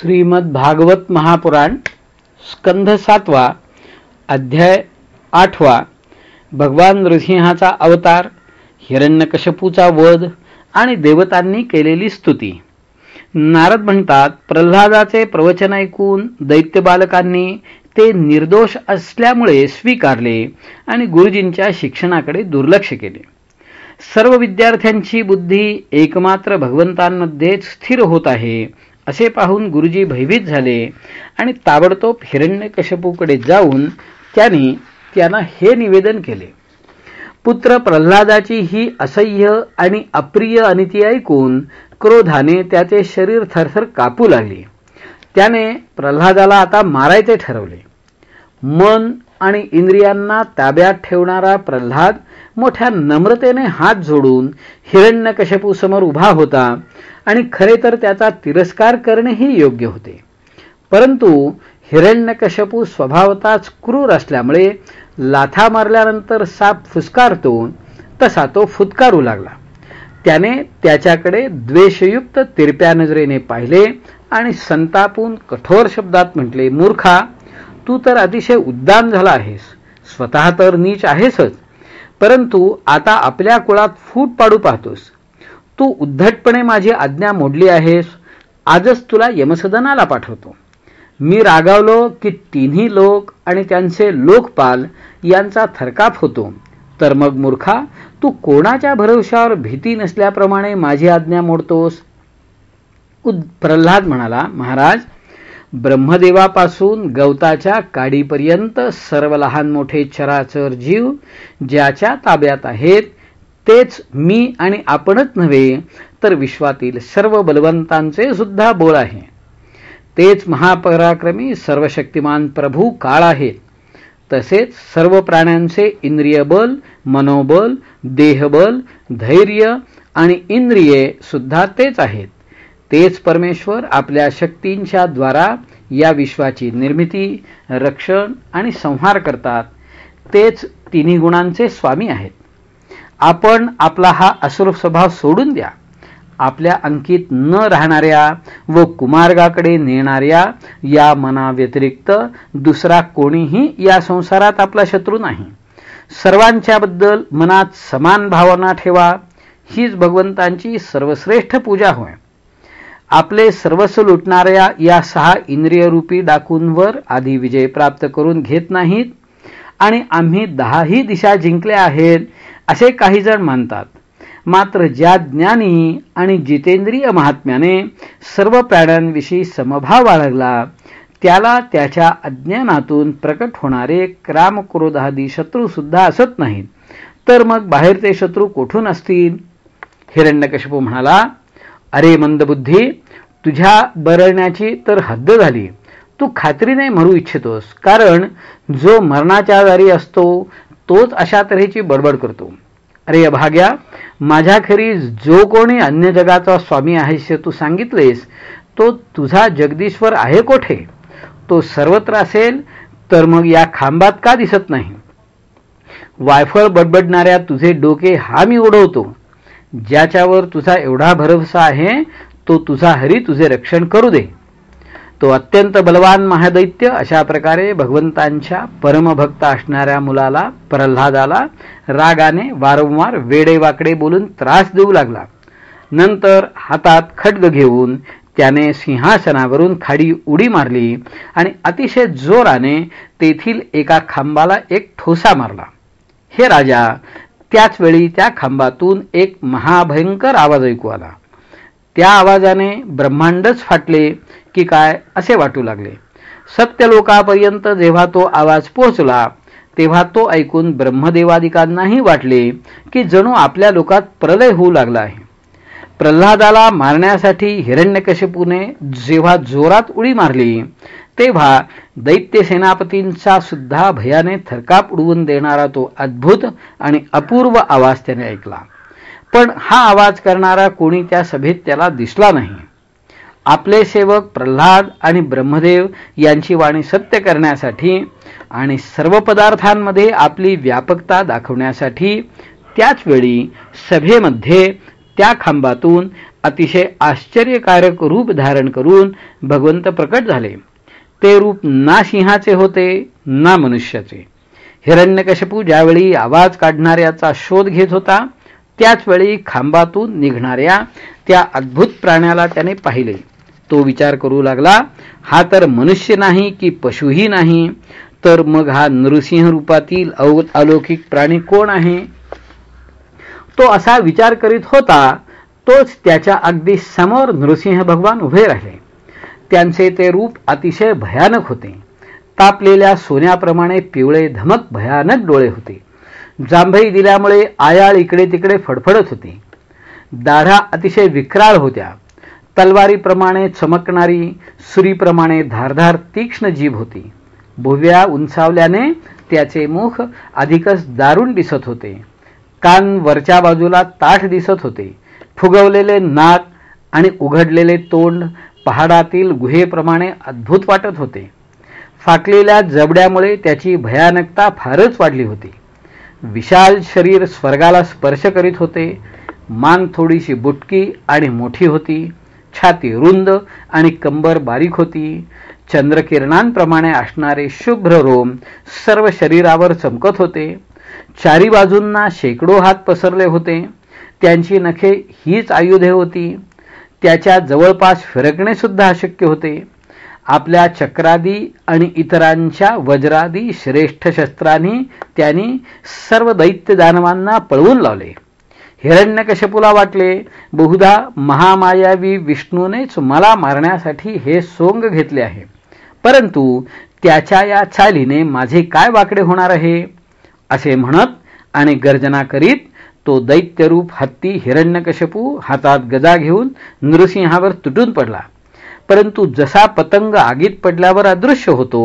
श्रीमद भागवत महापुराण स्कंध सातवा अध्याय आठवा. भगवान नृसिंहाचा अवतार हिरण्यकशपूचा वध आणि देवतांनी केलेली स्तुती. नारद म्हणतात प्रल्हादाचे प्रवचन ऐकून दैत्य बालकांनी ते निर्दोष असल्यामुळे स्वीकारले आणि गुरुजींच्या शिक्षणाकडे दुर्लक्ष केले. सर्व विद्यार्थ्यांची बुद्धी एकमात्र भगवंतांमध्येच स्थिर होत आहे असे पाहून गुरुजी भयभीत झाले आणि ताबडतोब हिरण्यकशपूकडे जाऊन त्यांनी त्यांना हे निवेदन केले. पुत्र प्रल्हादाची ही असह्य आणि अप्रिय अनिती ऐकून क्रोधाने त्याचे शरीर थरथर कापू लागले. त्याने प्रल्हादाला आता मारायचे ठरवले. मन आणि इंद्रियांना ताब्यात ठेवणारा प्रल्हाद मोठ्या नम्रतेने हात जोडून हिरण्यकशपूसमोर उभा होता आणि खरे तर त्याचा तिरस्कार करणेही योग्य होते. परंतु हिरण्यकशपू स्वभावताच क्रूर असल्यामुळे लाथा मारल्यानंतर साप फुसकारतो तसा तो फुतकारू लागला. त्याने त्याच्याकडे द्वेषयुक्त तिरप्या नजरेने पाहिले आणि संतापून कठोर शब्दात म्हटले मूर्खा तू तर अतिशय उद्दान झाला आहेस. स्वतः तर नीच आहेसच. परंतु आता आपल्या कुळात फूट पाडू पाहतोस. तू उद्धटपणे माझी आज्ञा मोडली आहेस. आजच तुला यमसदनाला पाठवतो. मी रागावलो की तिन्ही लोक आणि त्यांचे लोकपाल यांचा थरकाप होतो. तर मग मूर्खा तू कोणाच्या भरोशावर भीती नसल्याप्रमाणे माझी आज्ञा मोडतोस? प्रल्हाद म्हणाला महाराज ब्रह्मदेवापासून गवताच्या काडीपर्यंत सर्व लहान मोठे चराचर जीव ज्याच्या ताब्यात आहेत तेच मी आणि आपणच नव्हे तर विश्वातील सर्व बलवंतांचे सुद्धा बोल आहे. तेच महापराक्रमी सर्वशक्तिमान प्रभू काळ आहेत तसेच सर्व प्राण्यांचे इंद्रिय बल मनोबल देहबल धैर्य आणि इंद्रिये सुद्धा तेच आहेत. तेच परमेश्वर आपल्या शक्तींच्या द्वारा या विश्वाची निर्मिती रक्षण आणि संहार करतात. तेच तिन्ही गुणांचे स्वामी आहेत. आपण आपला हा असुर स्वभाव सोडून द्या. आपल्या अंकित न राहणाऱ्या व कुमार्गाकडे नेणाऱ्या या मनाव्यतिरिक्त दुसरा कोणीही या संसारात आपला शत्रू नाही. सर्वांच्याबद्दल मनात समान भावना ठेवा. हीच भगवंतांची सर्वश्रेष्ठ पूजा होय. आपले सर्वस्व लुटणाऱ्या या सहा इंद्रियरूपी डाकूंवर आधी विजय प्राप्त करून घेत नाहीत. आणि आम्ही दहाही दिशा जिंकल्या आहेत असे काही जण मानतात. मात्र ज्या ज्ञानी आणि जितेंद्रिय महात्म्याने सर्व प्राण्यांविषयी समभाव बाळगला त्याला त्याच्या अज्ञानातून प्रकट होणारे क्रामक्रोधादी शत्रू सुद्धा असत नाहीत. तर मग बाहेरचे शत्रू कोठून असतील? हिरण्यकशपू म्हणाला अरे मंदबुद्धी तुझ्या बरळण्याची तर हद्द झाली. तू खात्रीने मरू इच्छितोस कारण जो मरणाच्या दारी असतो तोच अशा तऱ्हेची बडबड करतो. अरे अभाग्या माझ्याखेरी जो कोणी अन्य जगाचा स्वामी आहेस तू सांगितलेस तो तुझा जगदीश्वर आहे कोठे? तो सर्वत्र असेल तर मग या खांबात का दिसत नाही? वायफळ बडबडणाऱ्या तुझे डोके हा मी उडवतो. ज्याच्यावर तुझा एवढा भरवसा आहे तो तुझा हरी तुझे रक्षण करू दे. तो अत्यंत बलवान महादैत्य अशा प्रकारे भगवंतांच्या परमभक्त असणाऱ्या मुलाला प्रल्हादाला रागाने वारंवार वेडेवाकडे बोलून त्रास देऊ लागला. नंतर हातात खड्ग घेऊन त्याने सिंहासनावरून खाडी उडी मारली आणि अतिशय जोराने तेथील एका खांबाला एक ठोसा मारला. हे राजा त्याच वेळी त्या खांबातून एक महाभयंकर आवाज ऐकू आला. त्या आवाजाने ब्रह्मांडच फाटले की काय असे वाटू लागले. सत्यलोकापर्यंत जेव्हा तो आवाज पोहोचला तेव्हा तो ऐकून ब्रह्मदेवादिकांनाही वाटले की जणू आपल्या लोकात प्रलय होऊ लागला आहे. प्रल्हादाला मारण्यासाठी हिरण्यकशिपूने जेव्हा जोरात उडी मारली तेव्हा दैत्य सेनापतींचा सुद्धा भयाने थरकाप उडवून देणारा तो अद्भुत आणि अपूर्व आवाज त्याने ऐकला. पण हा आवाज करणारा कोणी त्या सभेत त्याला दिसला नाही. आपले सेवक प्रल्हाद आणि ब्रह्मदेव यांची वाणी सत्य करण्यासाठी आणि सर्व पदार्थांमध्ये आपली व्यापकता दाखवण्यासाठी त्याच वेळी सभेमध्ये त्या खांबातून अतिशय आश्चर्यकारक रूप धारण करून भगवंत प्रकट झाले. ते रूप ना सिंहाचे होते ना मनुष्याचे. हिरण्यकशपू ज्यावेळी आवाज काढणाऱ्याचा शोध घेत होता त्याच वेळी खांबातून निघणाऱ्या त्या अद्भुत प्राण्याला त्याने पाहिले. तो विचार करू लागला हा तर मनुष्य नाही की पशुही नाही तर मग हा नृसिंह रूपातील अलौकिक प्राणी कोण आहे? तो असा विचार करीत होता तोच त्याच्या अगदी समोर नृसिंह भगवान उभे राहिले. त्यांचे ते रूप अतिशय भयानक होते. तापलेल्या सोन्याप्रमाणे पिवळे धमक भयानक डोळे होते. जांभई दिल्यामुळे आयाळ इकडे तिकडे फडफडत होती. दाढा अतिशय विक्राळ होत्या. तलवारीप्रमाणे चमकणारी सुरीप्रमाणे धारधार तीक्ष्ण जीभ होती. भुव्या उंचावल्याने त्याचे मुख अधिकच दारुण दिसत होते. कान वरच्या बाजूला ताठ दिसत होते. फुगवलेले नाक आणि उघडलेले तोंड पहाडातील गुहेप्रमाणे अद्भुत वाटत होते. फाकलेल्या जबड्यामुळे त्याची भयानकता फारच वाढली होती. विशाल शरीर स्वर्गाला स्पर्श करीत होते. मान थोडीशी बुटकी आणि मोठी होती. छाती रुंद आणि कंबर बारीक होती. चंद्रकिरणांप्रमाणे असणारे शुभ्र रोम सर्व शरीरावर चमकत होते. चारी बाजूंना शेकडो हात पसरले होते. त्यांची नखे हीच आयुधे होती. त्याच्या जवळपास फिरकणे सुद्धा अशक्य होते. आपल्या चक्रादी आणि इतरांच्या वज्रादी श्रेष्ठ शस्त्रांनी त्यांनी सर्व दैत्य दानवांना पळवून लावले. हिरण्यकशपुला वाटले बहुधा महामायावी विष्णूनेच मला मारण्यासाठी हे सोंग घेतले आहे. परंतु त्याच्या या चालीने माझे काय वाकडे होणार आहे? असे म्हणत आणि गर्जना करीत तो दैत्यरूप हत्ती हिरण्यकशपू हातात गदा घेऊन नृसिंहावर तुटून पडला. परंतु जसा पतंग आगीत पडल्यावर अदृश्य होतो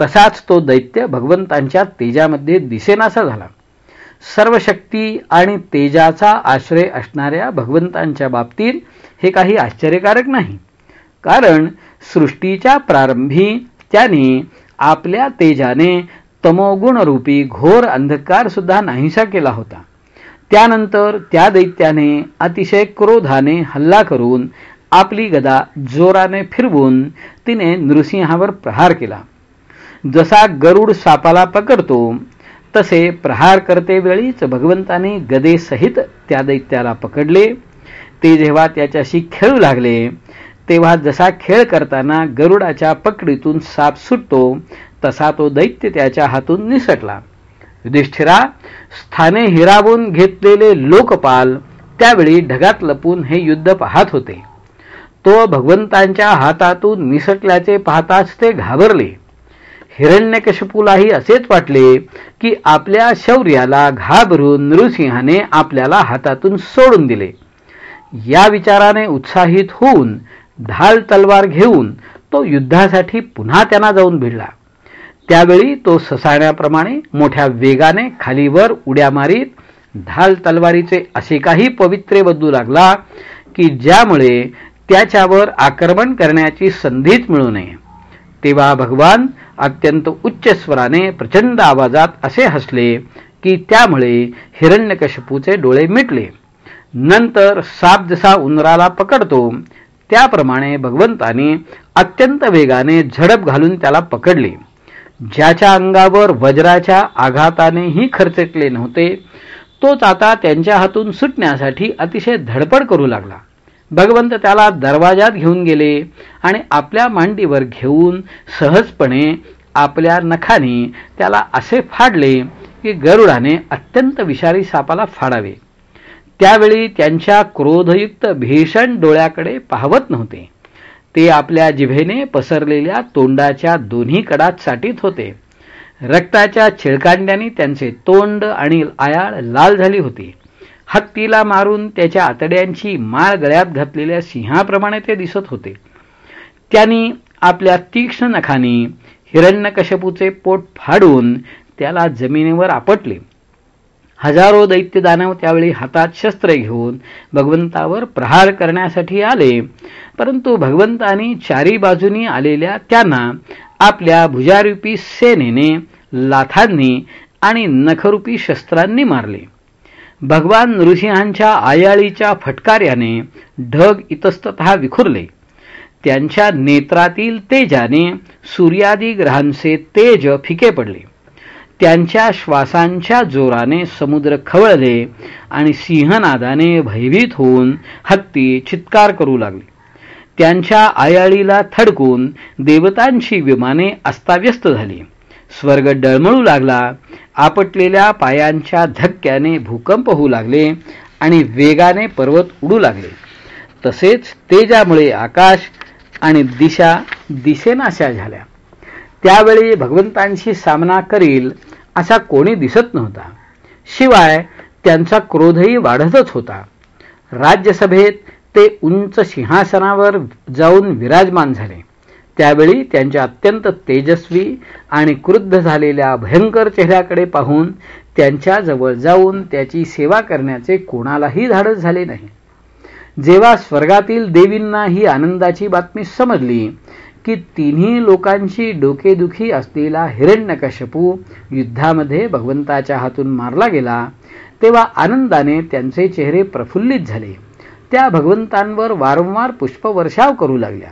तसाच तो दैत्य भगवंतांच्या तेजामध्ये दिसेनासा झाला. सर्व शक्ती आणि तेजाचा आश्रय असणाऱ्या भगवंतांच्या बाबतीत हे काही आश्चर्यकारक नाही. कारण सृष्टीच्या प्रारंभी त्याने आपल्या तेजाने तमोगुणरूपी घोर अंधकार सुद्धा नाहीसा केला होता. त्यानंतर त्या दैत्याने अतिशय क्रोधाने हल्ला करून आपली गदा जोराने फिरवून तिने नृसिंहावर प्रहार केला. जसा गरुड सापाला पकडतो तसे प्रहार करते वेळीच भगवंताने गदेसहित त्या दैत्याला पकडले. ते जेव्हा त्याच्याशी खेळू लागले तेव्हा जसा खेळ करताना गरुडाच्या पकडीतून साप सुटतो तसा तो दैत्य त्याच्या हातून निसटला. युधिष्ठिरा स्थाने हिरावून घेतलेले लोकपाल त्यावेळी ढगात लपून हे युद्ध पाहत होते. तो भगवंतांच्या हातातून निसटल्याचे पाहताच ते घाबरले. हिरण्यकशपूलाही असेच वाटले की आपल्या शौर्याला घाबरून नृसिंहाने आपल्याला हातातून सोडून दिले. या विचाराने उत्साहित होऊन ढाल तलवार घेऊन तो युद्धासाठी पुन्हा त्यांना जाऊन भिडला. त्यावेळी तो ससाण्याप्रमाणे मोठ्या वेगाने खालीवर उड्या मारीत ढाल तलवारीचे असे काही पवित्रे बदलू लागला की ज्यामुळे त्याच्यावर आक्रमण करण्याची संधीच मिळू नये. तेव्हा भगवान अत्यंत उच्च स्वराने प्रचंड आवाजात असे हसले की त्यामुळे हिरण्यकशपूचे डोळे मिटले. नंतर साप जसा उंदराला पकडतो त्याप्रमाणे भगवंताने अत्यंत वेगाने झडप घालून त्याला पकडले. ज्याच्या अंगावर वज्राच्या आघातानेही खर्चटले नव्हते तोच आता त्यांच्या हातून सुटण्यासाठी अतिशय धडपड करू लागला. भगवंत त्याला दरवाजात घेऊन गेले आणि आपल्या मांडीवर घेऊन सहजपणे आपल्या नखाने त्याला असे फाडले की गरुडाने अत्यंत विषारी सापाला फाडावे. त्यावेळी त्यांच्या क्रोधयुक्त भीषण डोळ्याकडे पाहवत नव्हते. ते आपल्या जिभेने पसरलेल्या तोंडाच्या दोन्ही कडात साठीत होते. रक्ताच्या छिळकांड्याने त्यांचे तोंड आणि आयाळ लाल झाली होती. हत्तीला मारून त्याच्या आतड्यांची माळ गळ्यात घातलेल्या सिंहाप्रमाणे ते दिसत होते. त्यांनी आपल्या तीक्ष्ण नखाने हिरण्यकशपूचे पोट फाडून त्याला जमिनीवर आपटले. हजारो दैत्य दानव त्यावेळी हातात शस्त्र घेऊन भगवंतावर प्रहार करण्यासाठी आले. परंतु भगवंतानी चारी बाजूनी आलेल्या त्यांना आपल्या भुजारूपी सेनेने लाथांनी आणि नखरूपी शस्त्रांनी मारले. भगवान नृसिंहांच्या आयाळीच्या फटकार्याने ढग इतस्तत विखुरले. त्यांच्या नेत्रातील तेजाने सूर्यादी ग्रहांचे तेज फिके पडले. त्यांच्या श्वासांच्या जोराने समुद्र खवळले आणि सिंहनादाने भयभीत होऊन हत्ती चित्कार करू लागले. त्यांच्या आयाळीला थडकून देवतांची विमाने अस्ताव्यस्त झाली. स्वर्ग डळमळू लागला आपटलेल्या पायांच्या धक्क्याने भूकंप होऊ लागले आणि वेगाने पर्वत उडू लागले. तसेच तेजामुळे आकाश आणि दिशा दिसेनाशा झाल्या. त्यावेळी भगवंतांशी सामना करील असा कोणी दिसत नव्हता. शिवाय त्यांचा क्रोधही वाढतच होता. राज्यसभेत ते उंच सिंहासनावर जाऊन विराजमान झाले. त्यावेळी त्यांच्या अत्यंत तेजस्वी आणि क्रुद्ध झालेल्या भयंकर चेहऱ्याकडे पाहून त्यांच्याजवळ जाऊन त्याची सेवा करण्याचे कोणालाही धाडस झाले नाही. जेव्हा स्वर्गातील देवींना ही आनंदाची बातमी समजली की तिन्ही लोकांची डोकेदुखी असलेला हिरण्यकशपू युद्धामध्ये भगवंताच्या हातून मारला गेला तेव्हा आनंदाने त्यांचे चेहरे प्रफुल्लित झाले. त्या भगवंतांवर वारंवार पुष्पवर्षाव करू लागल्या.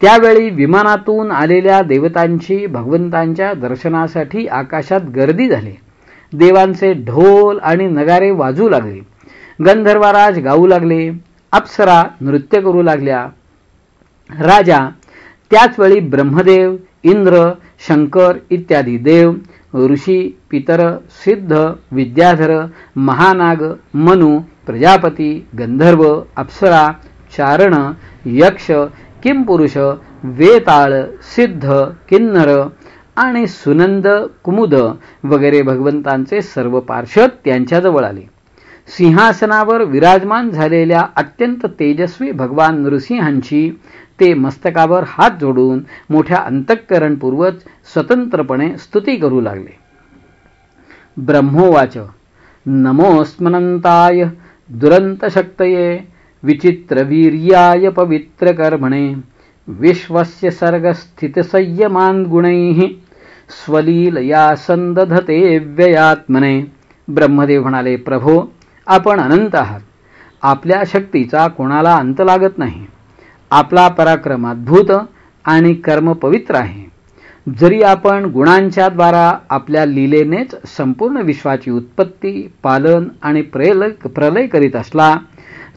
त्यावेळी विमानातून आलेल्या देवतांची भगवंतांच्या दर्शनासाठी आकाशात गर्दी झाली. देवांचे ढोल आणि नगारे वाजू लागले. गंधर्वराज गाऊ लागले. अप्सरा नृत्य करू लागल्या. राजा त्याचवेळी ब्रह्मदेव इंद्र शंकर इत्यादी देव ऋषी पितर सिद्ध विद्याधर महानाग मनु प्रजापती गंधर्व अप्सरा चारण यक्ष किमपुरुष वेताळ सिद्ध किन्नर आणि सुनंद कुमुद वगैरे भगवंतांचे सर्व पार्षद त्यांच्याजवळ आले. सिंहासनावर विराजमान झालेल्या अत्यंत तेजस्वी भगवान नृसिंहांची ते मस्तकावर हात जोडून मोठ्या अंतःकरणपूर्वक स्वतंत्रपणे स्तुती करू लागले. ब्रह्मोवाच नमोस्मनंताय दुरंतशक्तये विचित्रवीर्याय पवित्रकर्मणे विश्वस्य सर्गस्थितसंयमान गुणैः स्वलीलया संदधते व्ययात्मने। ब्रह्मदेव म्हणाले प्रभो आपण अनंत आहात. आपल्या शक्तीचा कोणाला अंत लागत नाही. आपला पराक्रम अद्भुत आणि कर्म पवित्र आहे. जरी आपण गुणांच्या द्वारा आपल्या लीलेनेच संपूर्ण विश्वाची उत्पत्ती पालन आणि प्रलय प्रलय करीत असला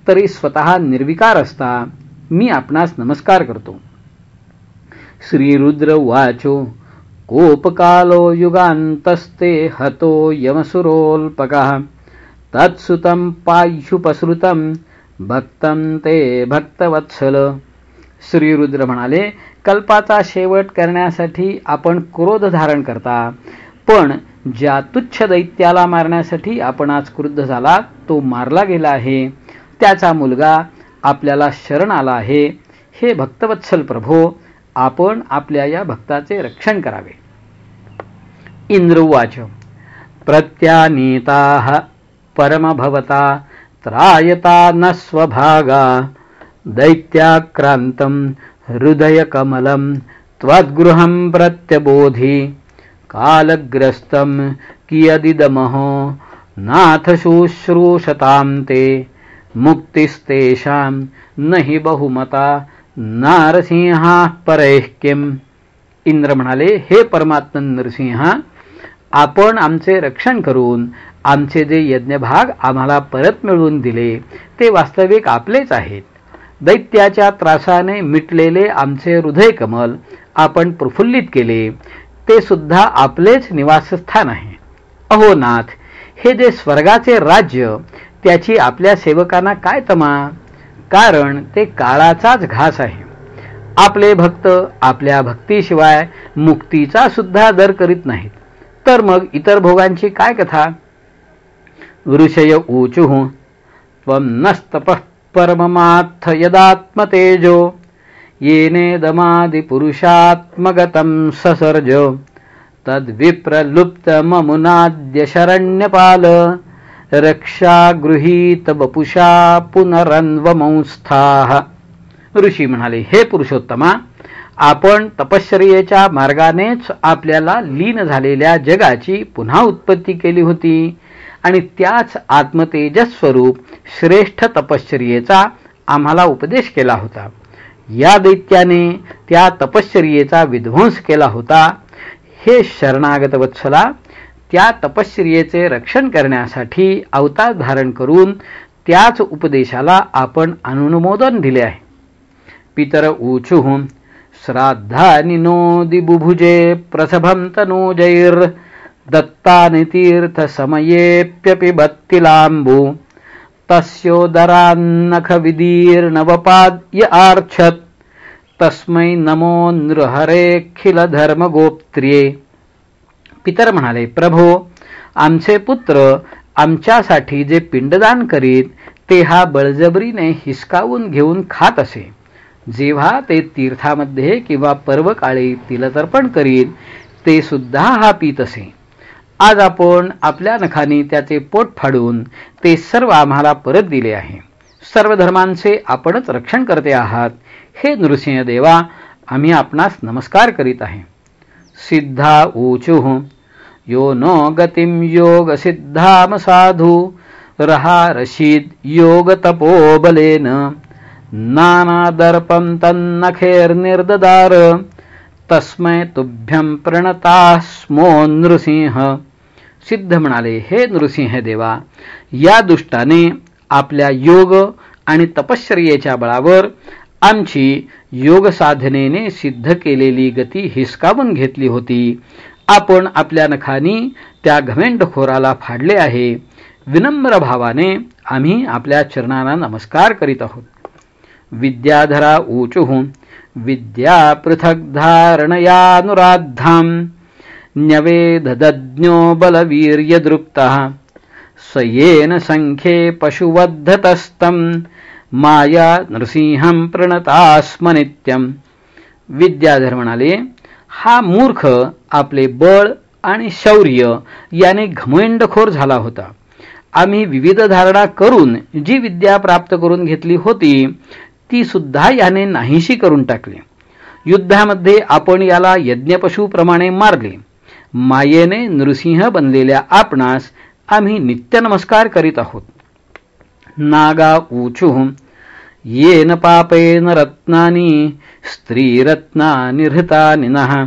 तरी स्वतः निर्विकार असता मी आपणास नमस्कार करतो. श्रीरुद्र वाचो कोपकालो युगांतस्ते हतो यमसुरोल्पका तत्सुतं पायुपसृतं भक्तं ते भक्तवत्सल. श्रीरुद्र म्हणाले कल्पाचा शेवट करण्यासाठी आपण क्रोध धारण करता पण ज्या तुच्छ दैत्याला मारण्यासाठी आपण आज क्रुद्ध झाला तो मारला गेला आहे. त्याचा मुलगा आपल्याला शरण आला आहे. हे भक्तवत्सल प्रभो आपण आपल्या या भक्ताचे रक्षण करावे. इंद्रवाच प्रत्यानीता परमभवता त्रायता न स्वभागा दैत्याक्रान्तं हृदयकमलं त्वद्गृहं प्रत्यबोधि कालग्रस्तं कियदिदमहो नाथ शुश्रूषतां ते मुक्तिस्तेषां न हि बहुमता नारसिंहाः परैः किम्? इंद्र म्हणाले हे परमात्मन नरसिंहा आपण आमचे रक्षण करून आमचे जे यज्ञभाग आम्हाला परत मिळवून दिले ते वास्तविक आपलेच आहेत. दैत्याच्या त्रासाने मिटलेले आमचे हृदय कमल आपण प्रफुल्लित केले ते सुद्धा आपलेच निवासस्थान आहे. अहो नाथ हे जे स्वर्गाचे राज्य त्याची आपल्या सेवकांना काय तमा? कारण ते काळाचाच घास आहे. आपले भक्त आपल्या भक्तीशिवाय मुक्तीचा सुद्धा दर करीत नाहीत. तर मग इतर भोगांची काय कथा? ऋषय ऊचुः। त्वं नस्तपः परममात्थ यदात्मतेजो। येनेदमादिपुरुषात्मगतं ससर्ज। तद्विप्रलुप्तममुनाद्य शरण्यपाल रक्षागृहीत वपुषा पुनरन्वमंस्थाः। ऋषी म्हणाले हे पुरुषोत्तमा आपण तपश्चर्येच्या मार्गानेच आपल्याला लीन झालेल्या जगाची पुन्हा उत्पत्ती केली होती. आणि त्याच आत्मतेजस स्वरूप श्रेष्ठ तपश्चर्येचा आम्हाला उपदेश केला होता. या दैत्याने त्या तपश्चर्येचा विध्वंस केला होता. हे शरणागत वत्सला त्या तपश्चर्येचे रक्षण करण्यासाठी अवतार धारण करून त्याच उपदेशाला आपण अनुमोदन दिले आहे. पितर ऊचुः निनो नोदि बुभुजे प्रसभं तनूजैर् दत्तानि तीर्थसमयेऽप्यपि बत्तिलाम्बु तस्योदरान्नखविदीर्णवपाद्य आर्च्छत्। तस्मै नमो नृहरेऽखिलधर्मगोप्त्र्ये। पितर म्हणाले प्रभो आमचे पुत्र आमच्यासाठी जे पिंडदान करीत ते हा बळजबरीने हिसकावून घेऊन खात असे. जेव्हा ते तीर्थामध्ये किंवा पर्वकाळी तिलतर्पण करीत ते सुद्धा हा पीत असे. आज आपण आपल्या नखानी त्याचे पोट फाडून ते सर्व आम्हाला परत दिले आहे. सर्व धर्मांचे आपणच रक्षण करते आहात. हे नृसिंह देवा आम्ही आपणास नमस्कार करीत आहे. सिद्धा ऊचुः यो नो गतिम योग सिद्धाम साधू रहा रशीद योग तपोबलेन नानादर्पं तन्नखेर्निर्ददार तस्मै तुभ्यं प्रणता स्मो नृसिंह. सिद्ध म्हणाले हे नृसिंह देवा या दुष्टाने आपल्या योग आणि तपश्चर्येच्या बळावर आमची योग साधनेने सिद्ध केलेली गती हिसकावून घेतली होती. आपण आपल्या नखानी त्या घमेंडखोराला फाडले आहे. विनम्र भावाने आम्ही आपल्या चरणांना नमस्कार करीत आहोत. विद्याधरा ऊचुः विद्या पृथग्धारणयानुराद्धाम् न्यवेदज्ञो बलवीर्यदृप्तः। स येन सङ्ख्ये पशुवद्धतस्तम्। माया नृसिंहं प्रणतास्म नित्यम्। विद्याधर म्हणाले हा मूर्ख आपले बळ आणि शौर्य याने घमेंडखोर झाला होता. आम्ही विविध धारणा करून जी विद्या प्राप्त करून घेतली होती ती सुद्धा याने नाहीशी करून टाकली. युद्धामध्ये आपण याला यज्ञपशूप्रमाणे मारले. मायेने नृसिंह बनलेल्या आपणास आम्ही नित्य नमस्कार करीत आहोत. नागा ऊचू येन पापेन रत्नानी स्त्रीरत्ना निहृतानि नः।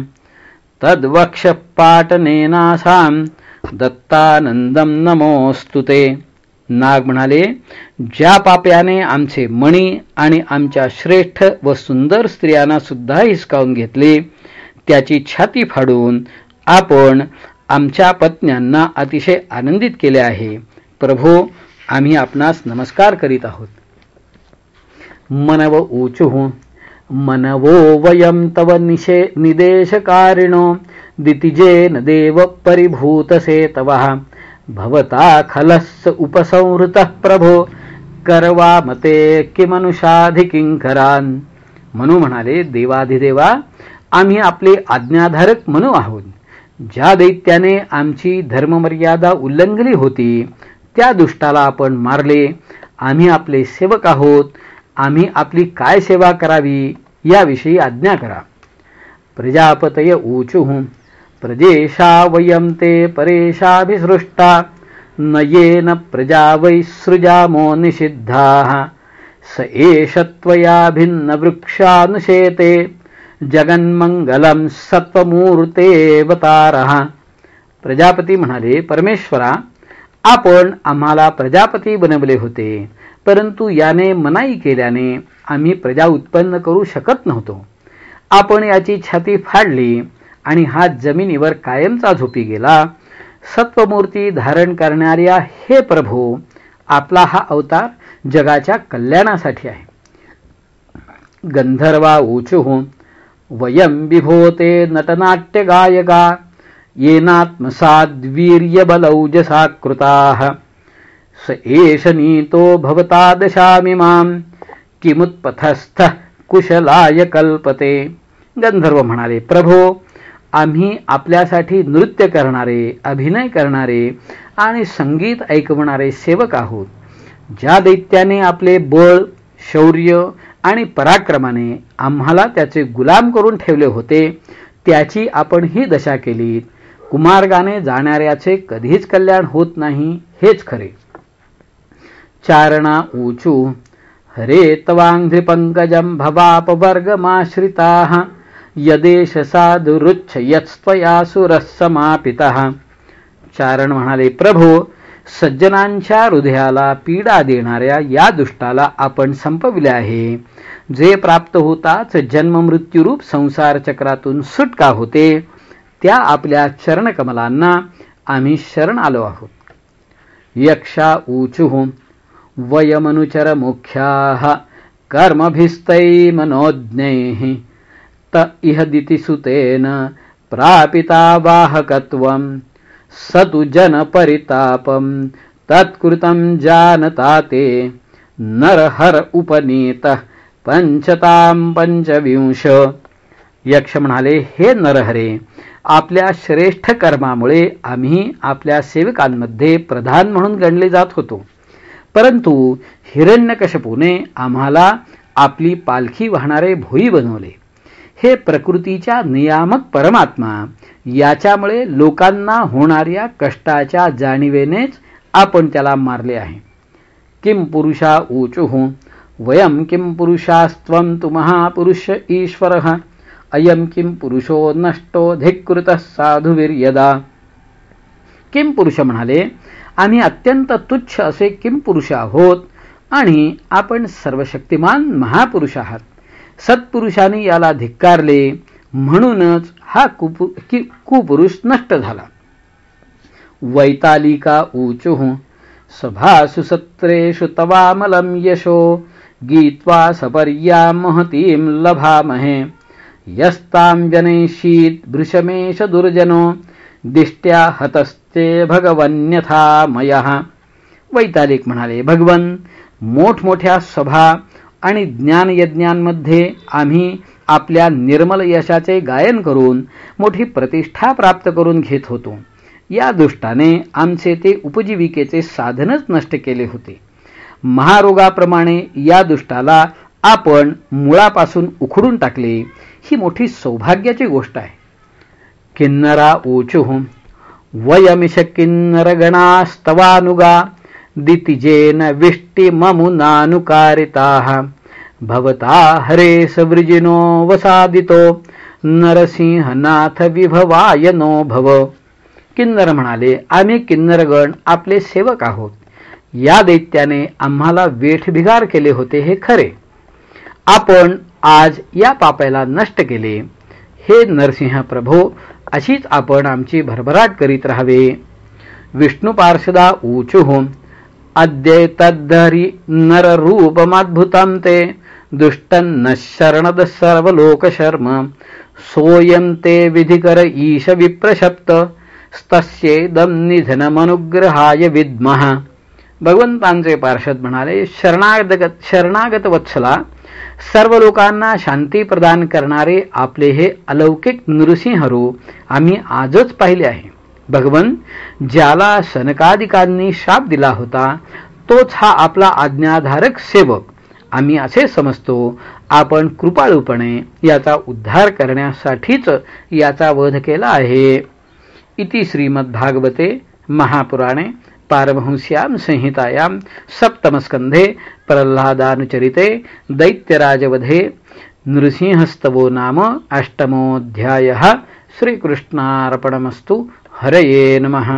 तद्वक्षपाटनेनासां दत्तानंदम नमोस्तु ते। नाग म्हणाले ज्या पाप्याने आमचे मणी आणि आमच्या श्रेष्ठ व सुंदर स्त्रियांना सुद्धा हिसकावून घेतले त्याची छाती फाडून आपण आमच्या पत्न्यांना अतिशय आनंदित केले आहे. प्रभो आम्ही आपणास नमस्कार करीत आहोत. मनव ऊचू मनवो वयं तव निशे निदेशकारिणो दितिजेन देव परिभूतसे तव। भवता खलस्स उपसंहृतः प्रभो। करवामते किमनुषाधिकिंकरान म्हणू म्हणाले देवाधिदेवा आम्ही आपले आज्ञाधारक म्हणू आहोत. ज्या दैत्याने आमची धर्ममर्यादा उल्लंघली होती त्या दुष्टाला आपण मारले. आम्ही आपले सेवक आहोत. आम्ही आपली काय सेवा करावी याविषयी आज्ञा करा. प्रजापतय ऊचुः प्रजेशा वयम ते परेशाभिसृष्टा. न येन प्रजा वैसृजामो निषिद्धाः। स एष त्वया भिन्नवृक्षानुशेते जगन्मंगलम सत्वमूर्तेवतारः प्रजापती म्हणाले परमेश्वरा आपण आम्हाला प्रजापती बनवले होते परंतु याने मनाई केल्याने आम्ही प्रजा उत्पन्न करू शकत नव्हतो. आपण याची छाती फाडली आणि हा जमिनीवर कायमचा झोपी गेला सत्वमूर्ती धारण करणाऱ्या हे प्रभू आपला हा अवतार जगाच्या कल्याणासाठी आहे. गंधर्वा ऊचुः वयं विभोते नटनाट्य गायका येनात्मसाद्वीर्यबलौजसा कृताः। स एष नीतो भवता दशामि मां किमुत्पथस्थः कुशलाय कल्पते। गंधर्व म्हणाले प्रभो आम्ही आपल्यासाठी नृत्य करणारे अभिनय करणारे आणि संगीत ऐकवणारे सेवक आहोत ज्या दैत्याने आपले बळ शौर्य आणि पराक्रमाने आम्हाला त्याचे गुलाम करून ठेवले होते त्याची आपण ही दशा केली कुमार्गाने जाणाऱ्याचे कधीच कल्याण होत नाही हेच खरे. चारणा ऊचू हरे तवांघ्रिपंकजं भवापवर्गमाश्रिता। यदेश साधुरुच्छ यत्स्त्वया सुरः समापितः। चारण म्हणाले प्रभो सज्जनांच्या हृदयाला पीडा देणाऱ्या या दुष्टाला आपण संपविले आहे. जे प्राप्त होताच जन्ममृत्यूरूप संसार चक्रातून सुटका होते. त्या आपल्या चरणकमलांना आम्ही शरण आलो आहोत. यक्षा ऊचुः वयमनुचर मुख्याः कर्मभिस्तै मनोज्ञैः। त इह दितिसुतेन प्रापिता वाहकत्वं स तु जनपरितापं तत्कृतं जानता ते नरहर उपनीतः पंचताम पंचविंश। यक्ष म्हणाले हे नरहरे आपल्या श्रेष्ठ कर्मामुळे आम्ही आपल्या सेवकांमध्ये प्रधान म्हणून गणले जात होतो. परंतु हिरण्यकशपूने आम्हाला आपली पालखी वाहणारे भोई बनवले. हे प्रकृतीच्या नियामक परमात्मा. याच्यामुळे लोकांना होणाऱ्या कष्टाच्या जाणीवेनेच आपण त्याला मारले आहे. किम पुरुषा ऊचुहू वयम किम पुरुषास्त्वं तु महापुरुष ईश्वरः अयम किम पुरुषो नष्टो धिकृत साधुवीर्यदा किम पुरुष म्हणाले आम्ही अत्यंत तुच्छ असे किम पुरुष आहोत आणि आपण सर्वशक्तिमान महापुरुष आहात. सत्पुरुषाने याला धिक्कारले. म्हणूनच हा कुपुरुष नष्ट झाला. वैतालिका ऊचुः सभासु सत्रेषु तवामलं यशो गीत्वा सपर्या महतीं लभामहे. यस्तां जनैषीत् भृशमेश दुर्जनो दिष्ट्या हतस्ते भगवन्यथा मयः. वैतालिक म्हणाले भगवन मोठमोठ्या सभा आणि ज्ञान यज्ञांमध्ये आम्ही आपल्या निर्मल यशाचे गायन करून मोठी प्रतिष्ठा प्राप्त करून घेत होतो. या दृष्टाने आमचे ते उपजीविकेचे साधनच नष्ट केले होते. महारोगाप्रमाणे या दुष्टाला आपण मुळापासून उखडून टाकले ही मोठी सौभाग्याची गोष्ट आहे. किन्नरा ऊचुः वयमिष किन्नरगणास्तवानुगा दितिजेन विष्टिममुनानुकारिताः भवता हरे सवृजिनो वसादितो नरसिंहनाथ विभवायनो भव। किन्नर म्हणाले आम्ही किन्नरगण आपले सेवक आहोत. या दैत्याने आम्हाला वेठबिगार केले होते हे खरे. आपण आज या पापाला नष्ट केले. हे नरसिंह प्रभो अशीच आपण आमची भरभराट करीत राहावे. विष्णू पार्षदा अद्य अद्यैतद्धरी नररूपमद्भुतं ते। दुष्टन्न शरणद सर्वलोकशर्म। सोयं ते विधिकर ईश विप्रशप्त। स्तस्येदं निधनमनुग्रहाय विद्मः। भगवंतांचे पार्षद म्हणाले शरणागत शरणागत वत्सला सर्व लोकांना शांती प्रदान करणारे आपले हे अलौकिक नृसिंहरू आम्ही आजच पाहिले आहे. भगवन ज्याला सनकादिकांनी शाप दिला होता तोच हा आपला आज्ञाधारक सेवक. आम्ही असे समजतो आपण कृपाळूपणे याचा उद्धार करण्यासाठीच याचा वध केला आहे. इति श्रीमद्भागवते महापुराणे पारमहंस्यां संहितायां सप्तमस्कन्धे प्रह्लादानुचरिते दैत्यराजवधे नृसिंहस्तवो नाम अष्टमोऽध्यायः. श्रीकृष्णार्पणमस्तु. हरये नमः।